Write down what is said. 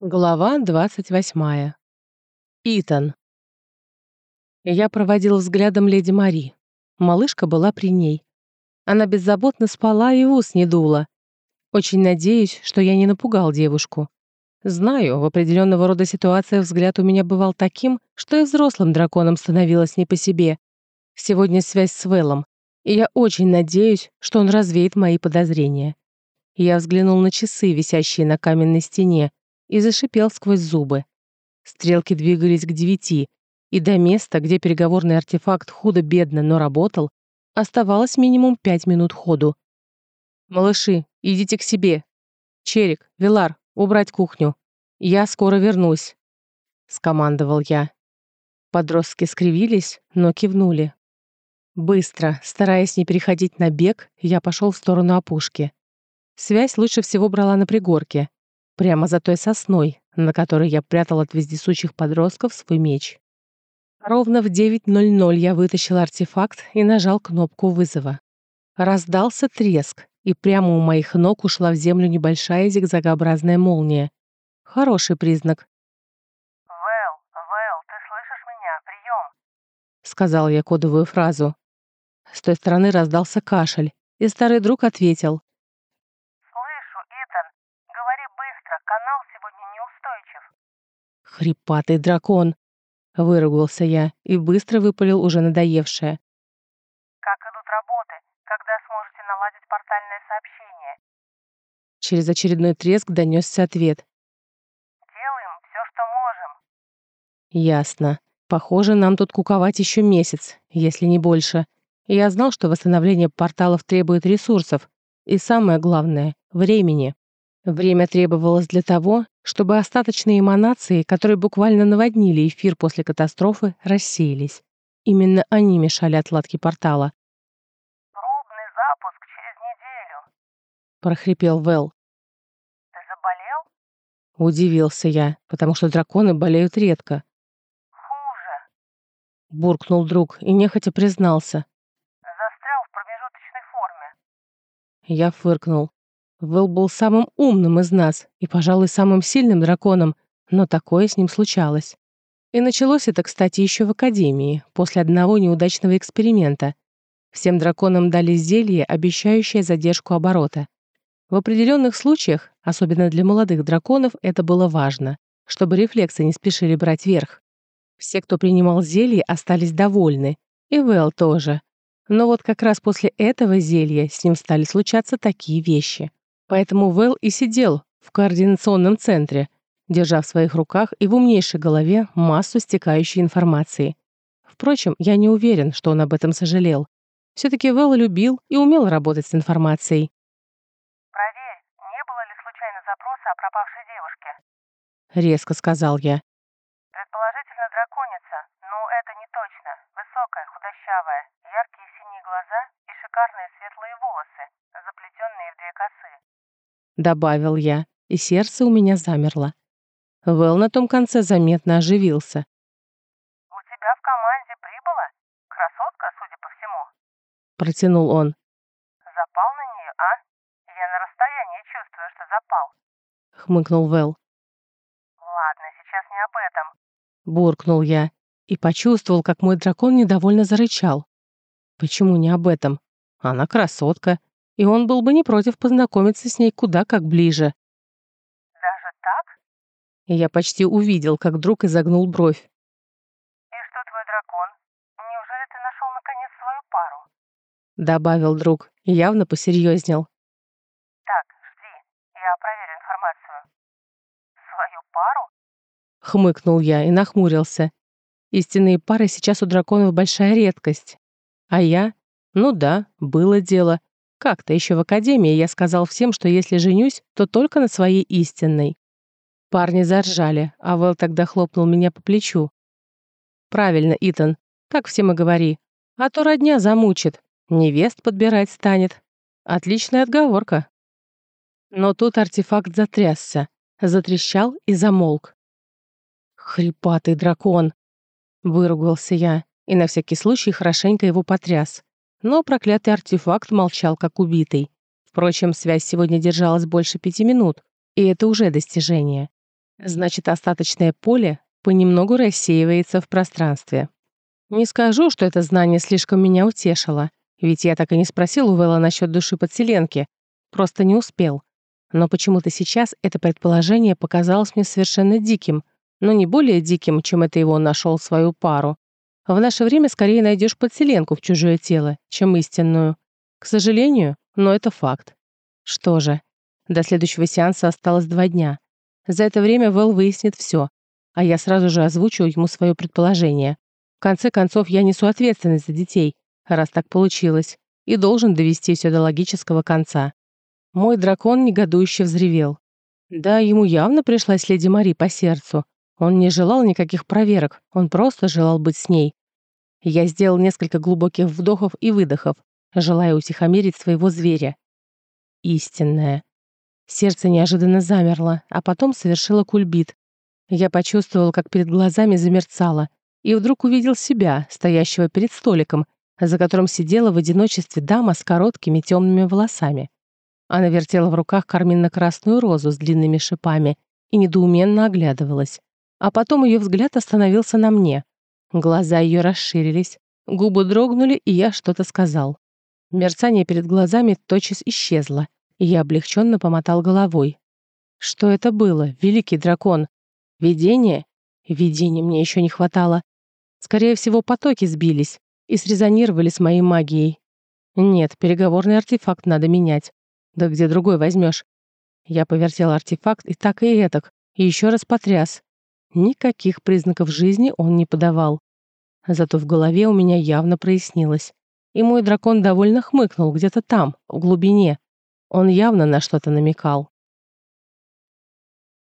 Глава 28. Итан. Я проводил взглядом леди Мари. Малышка была при ней. Она беззаботно спала и ус не дула. Очень надеюсь, что я не напугал девушку. Знаю, в определенного рода ситуациях взгляд у меня бывал таким, что и взрослым драконом становилось не по себе. Сегодня связь с Веллом, и я очень надеюсь, что он развеет мои подозрения. Я взглянул на часы, висящие на каменной стене, и зашипел сквозь зубы. Стрелки двигались к девяти, и до места, где переговорный артефакт худо-бедно, но работал, оставалось минимум пять минут ходу. «Малыши, идите к себе. Черик, Вилар, убрать кухню. Я скоро вернусь», — скомандовал я. Подростки скривились, но кивнули. Быстро, стараясь не переходить на бег, я пошел в сторону опушки. Связь лучше всего брала на пригорке, Прямо за той сосной, на которой я прятал от вездесущих подростков свой меч. Ровно в 9.00 я вытащил артефакт и нажал кнопку вызова. Раздался треск, и прямо у моих ног ушла в землю небольшая зигзагообразная молния. Хороший признак. «Вэл, Вэл, ты слышишь меня? Прием!» Сказал я кодовую фразу. С той стороны раздался кашель, и старый друг ответил. канал сегодня неустойчив». «Хрипатый дракон!» — выругался я и быстро выпалил уже надоевшее. «Как идут работы? Когда сможете наладить портальное сообщение?» Через очередной треск донесся ответ. «Делаем все, что можем». «Ясно. Похоже, нам тут куковать еще месяц, если не больше. Я знал, что восстановление порталов требует ресурсов. И самое главное — времени. Время требовалось для того, чтобы остаточные эманации, которые буквально наводнили эфир после катастрофы, рассеялись. Именно они мешали отладке портала. «Пробный запуск через неделю», — прохрипел Вэл. «Ты заболел?» Удивился я, потому что драконы болеют редко. «Хуже», — буркнул друг и нехотя признался. «Застрял в промежуточной форме». Я фыркнул. Вэл был самым умным из нас и, пожалуй, самым сильным драконом, но такое с ним случалось. И началось это, кстати, еще в Академии, после одного неудачного эксперимента. Всем драконам дали зелье, обещающее задержку оборота. В определенных случаях, особенно для молодых драконов, это было важно, чтобы рефлексы не спешили брать верх. Все, кто принимал зелье, остались довольны. И Вэл тоже. Но вот как раз после этого зелья с ним стали случаться такие вещи. Поэтому Вэл и сидел в координационном центре, держа в своих руках и в умнейшей голове массу стекающей информации. Впрочем, я не уверен, что он об этом сожалел. Все-таки Вэл любил и умел работать с информацией. «Проверь, не было ли случайно запроса о пропавшей девушке?» Резко сказал я. «Предположительно драконица, но это не точно. Высокая, худощавая, яркие синие глаза и шикарные светлые волосы, добавил я, и сердце у меня замерло. Вэл на том конце заметно оживился. «У тебя в команде прибыла? Красотка, судя по всему?» Протянул он. «Запал на нее, а? Я на расстоянии чувствую, что запал». Хмыкнул Вэл. «Ладно, сейчас не об этом». Буркнул я и почувствовал, как мой дракон недовольно зарычал. «Почему не об этом? Она красотка, и он был бы не против познакомиться с ней куда как ближе. «Даже так?» И я почти увидел, как друг изогнул бровь. «И что твой дракон? Неужели ты нашел наконец свою пару?» Добавил друг явно посерьезнел. «Так, жди, я проверю информацию». «Свою пару?» Хмыкнул я и нахмурился. Истинные пары сейчас у драконов большая редкость. А я? Ну да, было дело. Как-то еще в академии я сказал всем, что если женюсь, то только на своей истинной. Парни заржали, а Вэл тогда хлопнул меня по плечу. «Правильно, Итан, так всем и говори. А то родня замучит, невест подбирать станет. Отличная отговорка». Но тут артефакт затрясся, затрещал и замолк. «Хрипатый дракон!» — выругался я и на всякий случай хорошенько его потряс. Но проклятый артефакт молчал, как убитый. Впрочем, связь сегодня держалась больше пяти минут, и это уже достижение. Значит, остаточное поле понемногу рассеивается в пространстве. Не скажу, что это знание слишком меня утешило, ведь я так и не спросил у Вэлла насчет души подселенки, просто не успел. Но почему-то сейчас это предположение показалось мне совершенно диким, но не более диким, чем это его нашел свою пару. В наше время скорее найдешь подселенку в чужое тело, чем истинную. К сожалению, но это факт. Что же, до следующего сеанса осталось два дня. За это время Вэл выяснит все, а я сразу же озвучу ему свое предположение. В конце концов, я несу ответственность за детей, раз так получилось, и должен довести все до логического конца. Мой дракон негодующе взревел. Да, ему явно пришлась леди Мари по сердцу. Он не желал никаких проверок, он просто желал быть с ней. Я сделал несколько глубоких вдохов и выдохов, желая утихомирить своего зверя. Истинное. Сердце неожиданно замерло, а потом совершило кульбит. Я почувствовал, как перед глазами замерцало, и вдруг увидел себя, стоящего перед столиком, за которым сидела в одиночестве дама с короткими темными волосами. Она вертела в руках карминно-красную розу с длинными шипами и недоуменно оглядывалась. А потом ее взгляд остановился на мне. Глаза ее расширились, губы дрогнули, и я что-то сказал. Мерцание перед глазами тотчас исчезло, и я облегченно помотал головой. Что это было, великий дракон? Видение? Видения мне еще не хватало. Скорее всего, потоки сбились и срезонировали с моей магией. Нет, переговорный артефакт надо менять. Да где другой возьмешь? Я повертел артефакт и так и этак, и еще раз потряс. Никаких признаков жизни он не подавал. Зато в голове у меня явно прояснилось. И мой дракон довольно хмыкнул где-то там, в глубине. Он явно на что-то намекал.